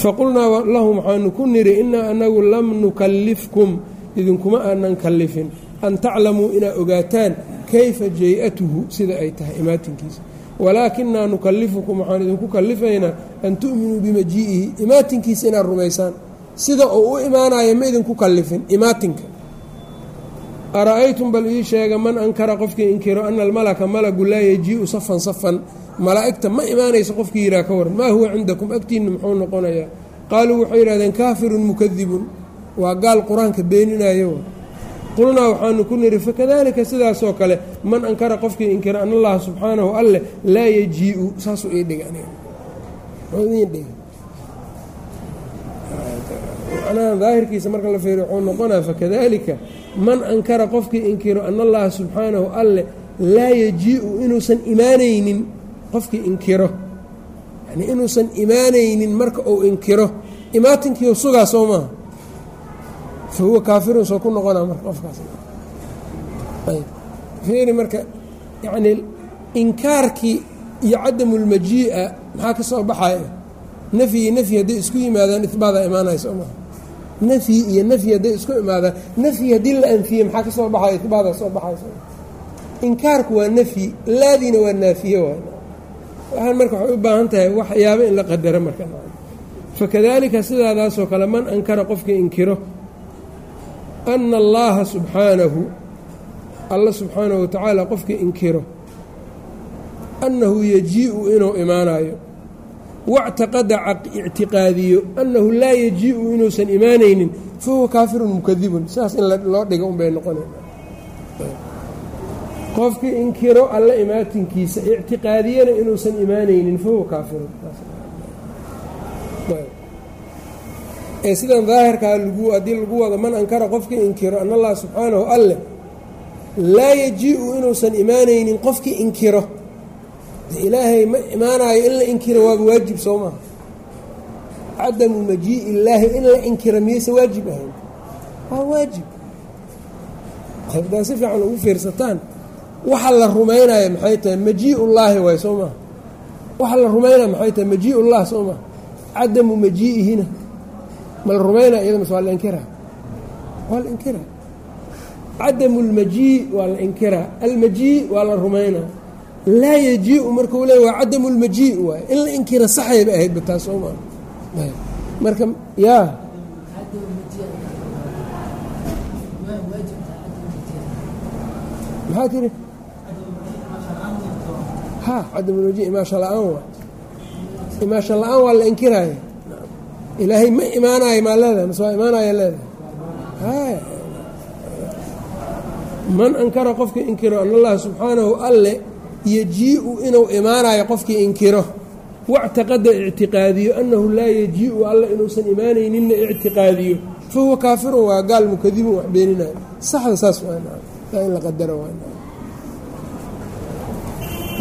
faqulnaa lahum waxaanu ku nidhi inaa anagu lam nukallifkum. Idinkuma aanan kallifin. An taclamuu inaad ogaataan kayfa jay-atuhu sida ay tahay imaatinkiisa. Walaakinaa nukallifukum waxaan idinku kallifaynaa an tu'minuu bimajii'ihi imaatinkiisa inaad rumaysaan. Sida uu u imaanaya ma idinku kallifin imaatinka. Ara-aytum bal ii sheega man ankara qofkii inkiro ana almalaka malagu laa yajii'u safan safan malaa'igta ma imaanayso qofkii yihaha ka waran maa huwa cindakum? Agtiinna muxuu noqonayaa qaaluu waxay yidhahdeen kaafirun mukadibun waa gaal qur'aanka beeninayo qulnaa waxaanu ku nidhi fakadalika sidaasoo kale man ankara qofkii inkira an allaha subxaanahu alleh laa yajii'u. Saasuu ii dhiga macnaha daahirkiisa marka la fiiriyo wuxuu noqonaya fakadalika man ankara qofkii inkiro an allaha subxaanahu alleh laa yajii'u inuusan imaanaynin qofkii inkiro. Yani inuusan imaanaynin marka uu inkiro imaatinkiiu sugaa soo maaha. Fa huwa kaafirun soo ku noqonaa marka qofkaas. Fiiri marka yacnii inkaarkii iyo cadamulmajii'a maxaa ka soo baxaya nafyi iyo nafyi hadday isku yimaadaan ihbaadaa imaanaya soo maha nafyi iyo nafyi hadday isku imaadaan nafyi haddii la anfiye maxaa ka soo baxaya ihbaadaa soo baxaysa inkaarku waa nafyi laadiina waa naafiye waay waxaan marka waxay u baahan tahay waxyaabo in la qadaro marka. Fakadalika sidaadaasoo kale man ankara qofkii inkiro ana allaha subxaanahu alla subxaanahu watacaala qofkii inkiro annahu yajii'u inuu imaanayo wactaqada ictiqaadiyo annahu laa yajii'u inuusan imaanaynin fa huwa kaafirun mukadibun. Sidaas in loo dhiga unbay noqonayna qofkii inkiro alla imaatinkiisa ictiqaadiyana inuusan imaanaynin fa huwa kaafirun sidan daahirkaa haddii lagu wado man ankara qofkii inkiro an allah subxaanahu alleh laa yajii'u inuusan imaanaynin qofkii inkiro. Ilaahay ma imaanayo in la inkiro waaba waajib soo maha cadamu majii'i illaahi in la inkiro miyayse waajib ahayn? Waa waajib. Haddaa si fiican ugu fiirsataan waxa la rumaynaya maxay tahay majii'ullaahi waay soo maha waxa la rumaynaya maxay tahay majii'ullah soo maha cadamu majii'ihina. Ma la rumaynaya iyada mas waa la inkira. Waa la inkiraa cadamu اlmajii waa la inkiraa almajii waa la rumaynaa laa yajiiu markuu leey waa cadamu اlmajii waay. In la inkira saxayba ahaydba taas soo maa marka yaa. Maxaa tiri imaasha la'aan waa. Waa la inkiraaya ilaahay ma imaanayo maa leedahay mase waa imaanaya leedahay. Man ankara qofkii inkiro an allaha subxaanahu alle yejii-u inuu imaanayo qofkii inkiro. Wactaqada ictiqaadiyo annahu laa yajiiu alle inuusan imaanayninna ictiqaadiyo. Fa huwa kaafirun waa gaal mukadibun wax beeninayo saxda saas waa in la qadaro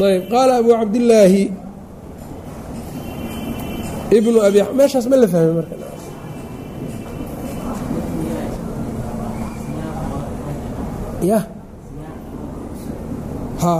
ayb qaala abu cabdillaahi ibnu abi meeshaas ma la fahmay marka. Ya ha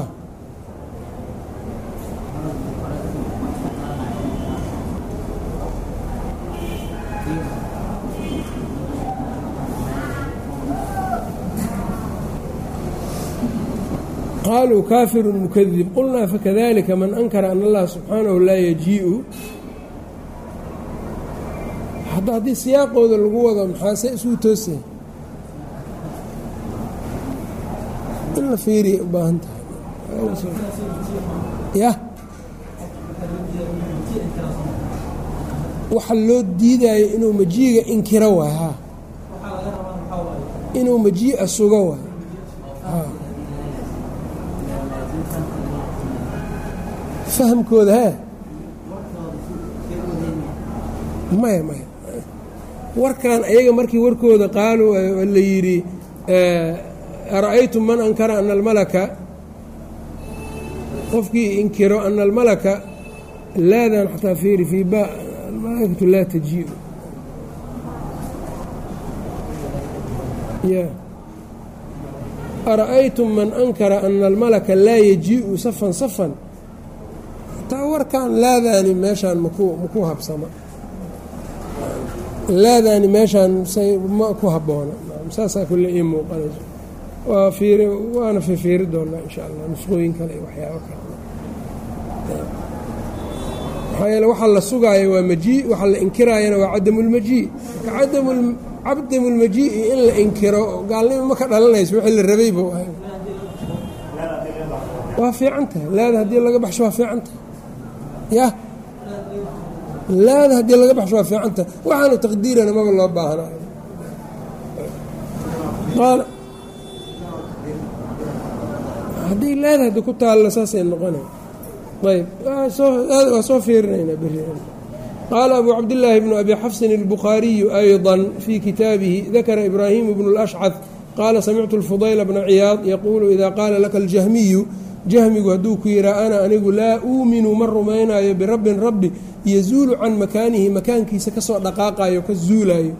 qaaluu kaafiru mukadib qulnaa fakadalika man ankara an allaha subxaanahu laa yajiiu. Hadda haddii siyaaqooda lagu wado maxaase isugu toosay in la fiiriya u tahay. Ya. Waxa loo diidayo inuu majiiga inkiro waay ha inuu majii'a sugo waay fahamkooda hee? Maya maya warkan ayaga markii warkooda qaalu la yidhi ara'aytum man ankara ana almalaka qofkii inkiro ana almalaka laadan xataa fiiri fii ba almalaaikatu laa tajiiu. Ya ara'aytum man ankara ana almalaka laa yajii'u safan safan warkan laadaani meeshaan maku habsama. Laadaani meeshaan ma ku habboona. Saasaa kulle ii muuqanayso. Waana fifiiri doonaa insha allah nusqooyin kale iyo waxyaabo kale. Maxaa yeele waxaa la sugaayo waa majii waxaa la inkiraayana waa cadamulmajii marka cadam cadamulmajii iyo in la inkiro gaalnimo ma ka dhalanayso wixii la rabayba waa fiican tahay. Laada haddii laga baxsho waa fiican tahay ya laada haddii laga baxsho waa fiican tahay waxaanu taqdiirana maba loo baahnayo haddii laada haddi ku taallo saasay noqonay ayb waa soo fiirinaynaa beri qaala abu cabdillaahi bnu abi xafsin اlbukhaariyu ayضa fii kitaabihi dakara ibraahimu bnu اlashcad qaala samictu lfudayla bna ciyaad yaquulu idaa qaala laka aljahmiyu jahmigu hadduu ku yihaa ana anigu laa uuminu ma rumaynayo birabbin rabbi yazuulu can makaanihi makaankiisa ka soo dhaqaaqayo ka zuulayo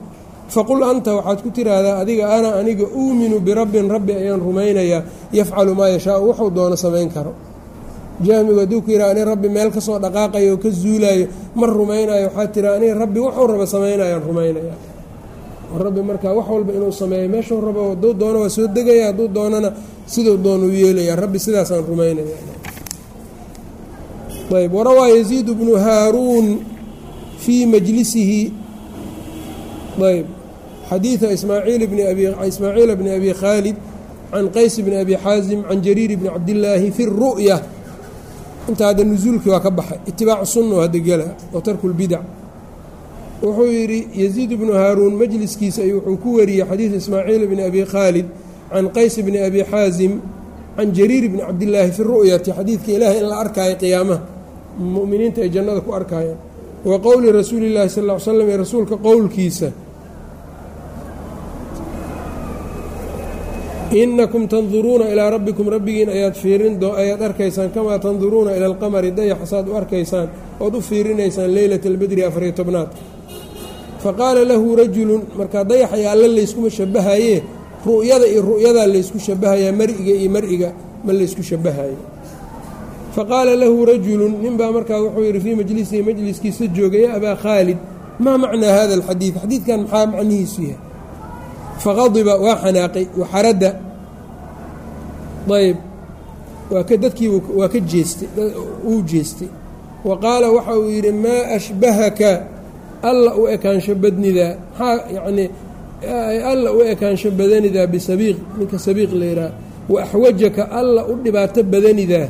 faqul anta waxaad ku tiraahdaa adiga ana aniga uuminu birabbin rabbi ayaan rumaynayaa yafcalu maa yashaau wuxuu doono samayn karo. Jahmigu hadduu ku yihaa ani rabbi meel ka soo dhaqaaqayo oo ka zuulayo ma rumaynayo waxaad tiraa aniga rabbi wuxuu raba samaynayaan rumaynaya rabbi markaa wax walba inuu sameeyo meeshuu rabo hadduu doono waa soo degaya hadduu doonana siduu doonuu yeelaya rabbi sidaasaan rumaynaya. Ayb warawaa yaziid bnu haaruun fii majlisihi. Ayb xadiida ismaaciil bni abi khaalid can qays bni abi xaasim can jariir bni cabdillaahi fi ru'ya. Inta hadda nusuulkii waa ka baxay itibaacu sunna hadda gela wa tarku lbidac wuxuu yidhi yaziid bnu haaruun majliskiisa wuxuu ku wariyey xadiid ismaaciil bni abi khaalid can qays bni abi xaasim can jariir bni cabdillaahi fi ru'yati. Xadiidka ilaahay in la arkaayo qiyaamaha mu'miniinta ay jannada ku arkayaan wa qowli rasuuli llahi sal ll slam ee rasuulka qowlkiisa inakum tanduruuna ilaa rabbikum rabbigiin ayaad fiirin ayaad arkaysaan kamaa tanduruuna ila alqamari dayax saad u arkaysaan ood u fiirinaysaan leylata albedri afariyo tobnaad. Faqaala lahu rajulun markaa dayaxaya alle layskuma shabahayee ru'yada iyo ru'yadaa laysku shabahayaa mari'iga iyo mari'iga ma laysku shabahayo faqaala lahu rajulun ninbaa markaa wuxuu yidhi fii majlisihi majliskiisa jooga ya abaa khaalid maa macnaa hada alxadiid? Xadiidkan maxaa macnihiisu yahay? Faqadiba waa xanaaqay waxaradda ayb waa dadkii waa ka jeestay uu jeestay wa qaala waxa uu yidhi maa ashbahaka? Alla u ekaansho badnidaa maxaa yacnii alla u ekaansho badanidaa bisabiiq. Ninka sabiiq la yidhaha wa axwajaka alla u dhibaato badanidaa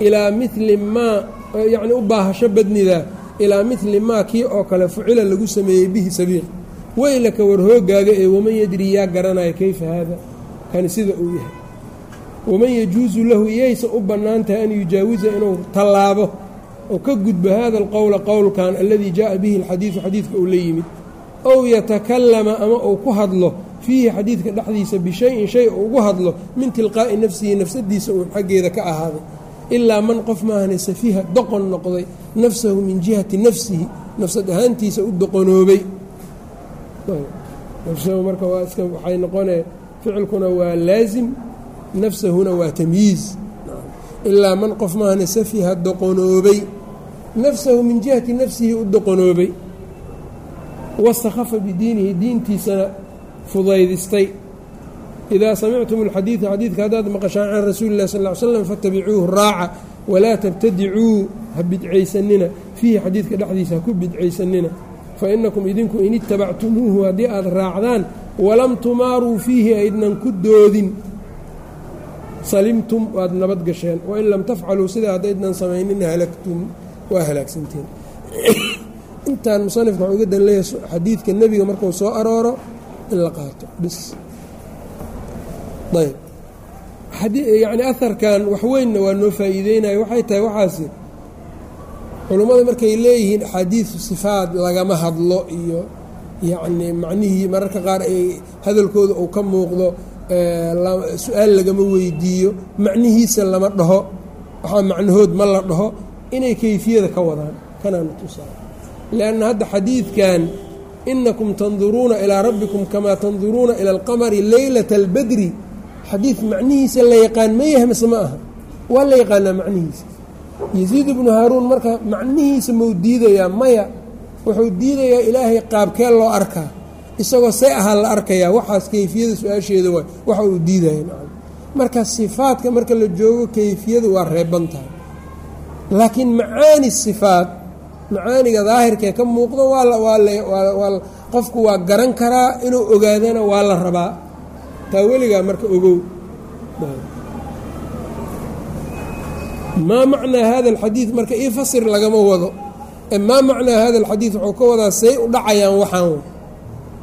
ilaa mili maa yacni u baahasho badnidaa ilaa mili maa kii oo kale fucila lagu sameeyey bihi sabiiq. Weylaka war hoogaaga ee waman yadri yaa garanaya kayfa haada? Kani sida uu yahay. Waman yajuusu lahu iyaysa u bannaan tahay an yujaawiza inuu tallaabo oo ka gudbo hada alqowla qowlkan aladii jaءa bihi اlxadiidu xadiidka uu la yimid ow yatakallama ama uu ku hadlo fiihi xadiidka dhexdiisa bishayin shay uu ugu hadlo min tilqaa'i nafsihi nafsadiisa uu xaggeeda ka ahaaday. Ilaa man qof maahane safiha doqon noqday nafsahu min jihati nafsihi nafsad ahaantiisa u doqonoobay. Nafsahu marka waa iska waxay noqonee ficilkuna waa laasim nafsahuna waa tamyiiz. Ilaa man qof maahane safiha doqonoobay nafsahu min jihati nafsihi u doqonoobay. Wastakhafa bidiinihi diintiisana fudaydistay. Idaa samictum alxadiida xadiidka haddaad maqashaan can rasuuli illahi sal ly slam fattabicuuhu raaca walaa tabtadicuu ha bidcaysanina. Fiihi xadiidka dhexdiisa ha ku bidcaysanina. Fa inakum idinku in itabactumuuhu haddii aad raacdaan walam tumaaruu fiihi aydnan ku doodin. Salimtum waad nabad gasheen. Wain lam tafcaluu sidaa haddaydnan samaynina halagtum waa halaagsanteen. Intaan musanifka waxuu uga dan leeyahay xadiidka nebiga markuu soo arooro in la qaato bis. Ayb yacni aharkan waxweynna waa noo faa'iideynaya waxay tahay waxaasi culummada markay leeyihiin axaadiidu sifaad lagama hadlo iyo yacni macnihii mararka qaar ay hadalkooda uu ka muuqdo su'aal lagama weydiiyo macnihiisa lama dhaho waxaa macnahood ma la dhaho inay keyfiyada ka wadaan kanaana tusaa lianna hadda xadiidkan inakum tanduruuna ilaa rabbikum kamaa tanduruuna ila alqamari leylata albadri. Xadiid macnihiisa la yaqaan ma yahay mase ma aha. Waa la yaqaanaa macnihiisa. Yasiid ibnu haaruun marka macnihiisa mau diidayaa maya wuxuu diidayaa ilaahay qaabkee loo arkaa. Isagoo see ahaa la arkayaa waxaas keyfiyada su'aasheeda waay waxa uu diidaya marka sifaadka marka la joogo keyfiyadu waa reeban tahay laakiin macaani sifaat macaaniga daahirkee ka muuqdo waa qofku waa garan karaa inuu ogaadana waa la rabaa. Taa weligaa marka ogow. Maa macnaa hada alxadiid marka ii fasir lagama wado. Maa macnaa hada alxadiid wuxuu ka wadaa say u dhacayaan waxaan.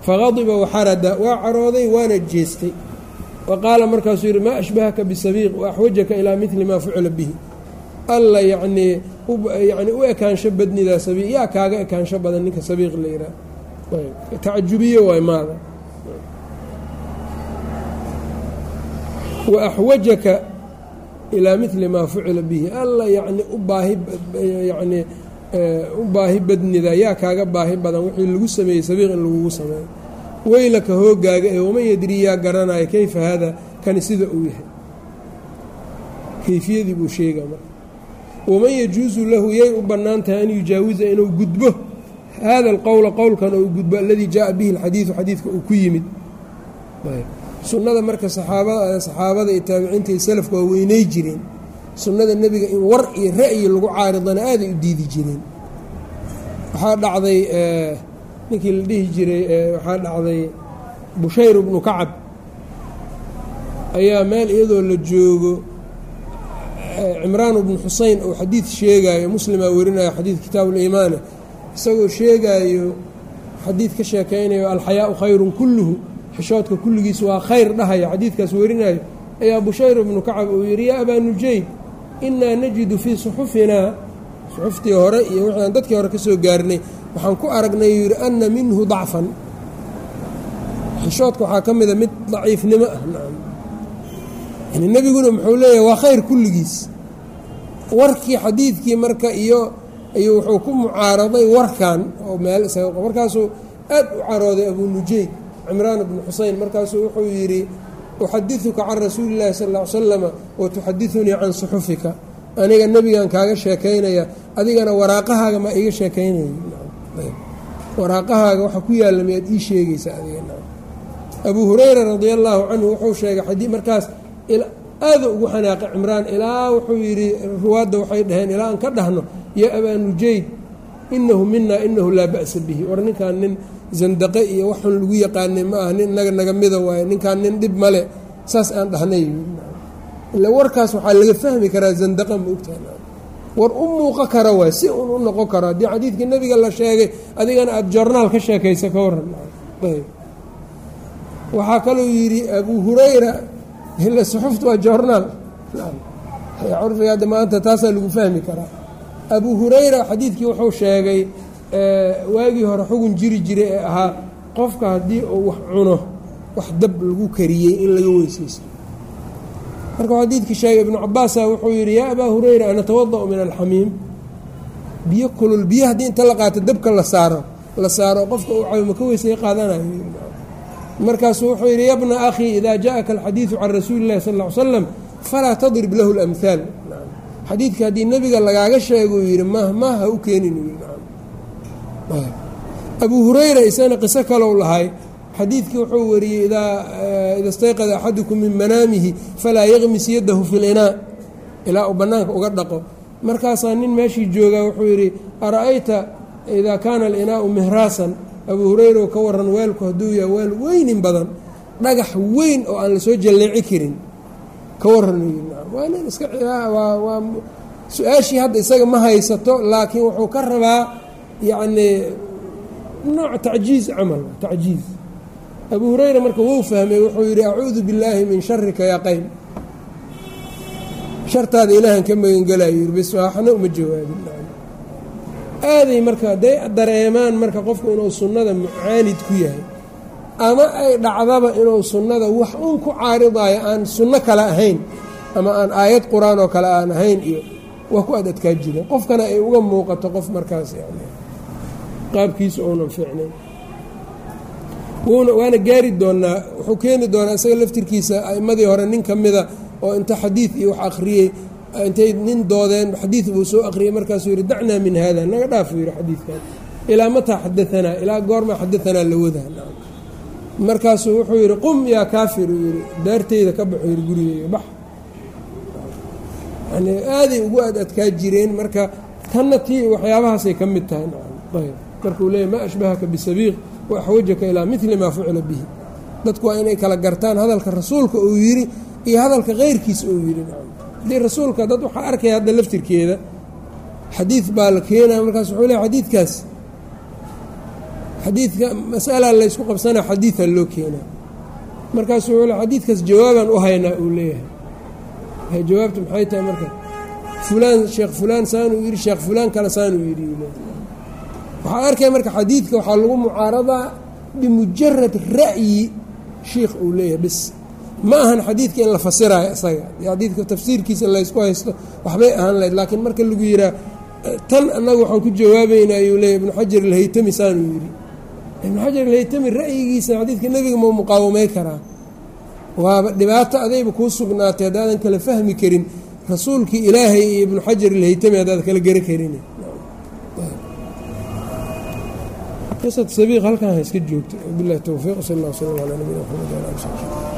Faqadiba waxarada waa carooday waana jeestay. Wa qaala markaasuu yidhi maa ashbahaka bisabiiq wa axwajaka ilaa mili maa fucila bihi alla yacnii yani u ekaansho badnidaa sabiiq yaa kaaga ekaansho badan ninka sabiiq la yihaah tacajubiye waay maada. Wa axwajaka ilaa mili maa fucila bihi alla yacni u baahi yacnii u baahi badnida yaa kaaga baahi badan wixii lagu sameeyey sabiiq in lagugu sameeyo. Weylaka hoogaaga ee waman yadri yaa garanaya kayfa haada kani sida uu yahay. Kayfiyadii buu sheegaa marka waman yajuusu lahu yay u bannaan tahay an yujaawiza inuu gudbo hada alqowla qowlkan ou gudbo aladii jaaa bihi alxadiidu xadiidka uu ku yimid sunnada marka saxaabada iyo taabiciinta iyo salafka waa weynay jireen sunnada nebiga in war iyo ra'yi lagu caaridana aaday u diidi jireen waxaa dhacday ninkii la dhihi jiray waxaa dhacday bushayr bnu kacab ayaa meel iyadoo la joogo cimraan bnu xuseyn oo xadiid sheegaayo muslimaa werinayo xadiid kitaabuliimaane. Isagoo sheegaayo xadiid ka sheekaynayo alxayaau khayrun kulluhu. Xishoodka kulligiis waa khayr dhahaya xadiidkaas werinayo ayaa bushayr bnu kacab uu yidhi yaa abaa nujayd inaa najidu fii suxufinaa suxuftii hore iyo waxaan dadkii hore ka soo gaarnay waxaan ku aragnay yidhi anna minhu dacfan. Xishoodka waxaa ka mida mid daciifnimo ah yani nebiguna muxuu leeyahay waa khayr kulligiis. Warkii xadiidkii marka iyo iyo wuxuu ku mucaaraday warkan oo meel markaasuu aad u carooday abuu nujayd cimraan bnu xuseyn markaasuu wuxuu yidhi uxadiuka can rasuuli llahi sal ll ly salama wa tuxadiunii can suxufika. Aniga nebigan kaaga sheekaynaya adigana waraaqahaaga ma iga sheekaynayo waraaqahaaga waxa ku yaalla miyaad ii sheegaysaa adiga abuu hureyra radi allaahu canhu wuxuu sheegay markaas aada ugu xanaaqay cimraan ilaa wuxuu yidhi ruwaadda waxay dhaheen ilaa aan ka dhahno yaa abaa nujayd inahu mina inahu laa ba'sa bihi. War ninkaan nin zandaqe iyo waxun lagu yaqaanay ma aha nin naga naga mida waaye ninkaan nin dhib male saas aan dhahnay. Ila warkaas waxaa laga fahmi karaa zandaqa ma ogtaha war u muuqo kara waay si un u noqon karo haddii xadiidkii nebiga la sheegay adigana aada jornaal ka sheekaysa ka waran waxaa kaluu yidhi abuu hurayra ila suxuftu waa jornaal curfiga maanta taasaa lagu fahmi karaa. Abuu hurayra xadiidkii wuxuu sheegay waagii hore xugun jiri jiray ee ahaa qofka haddii uu wax cuno wax dab lagu kariyey in laga weysaysto. Marka xadiidkii sheegay ibnu cabaasa wuxuu yidhi yaa abaa hurayra anatawada'u min alxamiim. Biyo kulul biyo haddii inta la qaato dabka la saaro la saaro qofka uu cayo maka weysay qaadanayo markaasuu wuxuu yidhi yabna akhii idaa jaءaka alxadiidu can rasuuli اllahi sal ll ly slam falaa tadrib lahu اlamhaal xadiidka haddii nebiga lagaaga sheego uu yidhi mah mah ha u keenin abuu hurayra isana qiso kalow lahay xadiidkii wuxuu wariyey ida stayqada axadukum min manaamihi falaa yaqmis yadahu fi linaa ilaa uu bannaanka uga dhaqo markaasaa nin meeshii joogaa wuxuu yidhi ara-ayta idaa kaana alinaau mihraasan Abuu hurayra ka waran weelku hadduu yaha weel weynin badan dhagax weyn oo aan la soo jalleeci karin. Ka waran waa nin iska waa su'aashii hadda isaga ma haysato laakiin wuxuu ka rabaa yacnii nooc tacjiiz camal tacjiiz. Abuu hurayra marka wou fahmay wuxuu yidhi acuudu billaahi min sharika yaa qaym shartaada ilaahan ka magangelayo yiri bis uma jawaabin aaday marka hadday dareemaan marka qofku inuu sunnada mucaanid ku yahay ama ay dhacdaba inuu sunnada wax uun ku caaridayo aan sunno kale ahayn ama aan aayad qur'aan oo kale aan ahayn iyo waa ku adadkaa jireen qofkana ay uga muuqato qof markaas yani qaabkiisa uunan fiicnayn. Waana gaari doonaa wuxuu keeni doonaa isaga laftirkiisa a'imadii hore nin ka mida oo inta xadiid iyo wax akhriyey intay nin doodeen xadiid buu soo akhriyey markaasuu yidhi dacnaa min hada naga dhaafuu yidhi xadiidkan ilaa mataa xadaanaa ilaa goormaa xadaanaa la wadaa. Markaasuu wuxuu yidhi qum yaa kaafir uu yidhi. Daarteyda ka baxo yidhi gurigeyga bax. Yani aaday ugu ad adkaa jireen marka tanna tii waxyaabahaasay ka mid tahay. Ayb markuu leeyahy maa ashbahaka bisabiiq wa axwajaka ilaa mili maa fucila bihi. Dadku waa inay kala gartaan hadalka rasuulka uu yidhi iyo hadalka keyrkiisa uu yidhi haddii rasuulka dad waxaa arkaya hadda laftirkeeda xadiid baa la keenaya markaas wuxuu leeay xadiidkaas. Xadiidka mas'ala laysku qabsanaa xadiida loo keenaa. Markaasuu wuxuu le xadiidkaas jawaabaan u haynaa uu leeyahay. Jawaabtu maxay tahay marka fulaan sheekh fulaan saanuu yidhi sheekh fulaan kale saanuu yidhi waxaa arkaya marka xadiidka waxaa lagu mucaaradaa bimujarad ra'yi shiikh uu leeyahay bis ma ahan xadiidka in la fasiraayo isaga. Xadiidka tafsiirkiisa laysku haysto waxbay ahaan lahayd. Laakiin marka lagu yihaa tan annaga waxaan ku jawaabaynaa ayuu leeyahy ibnu xajar alhaytami saanuu yidhi. Ibnu xajar alhaytami ra'yigiisa xadiidka nebiga mau muqaawamay karaa. Waaba dhibaato adayba kuu sugnaatay haddaadan kala fahmi karin rasuulkii ilaahay iyo ibnu xajar alhaytami haddaad kala gera karin halkaan ha iska joogto. Bilahi towfiiq sal allah w slm calaa nabiyina mxamed wala ali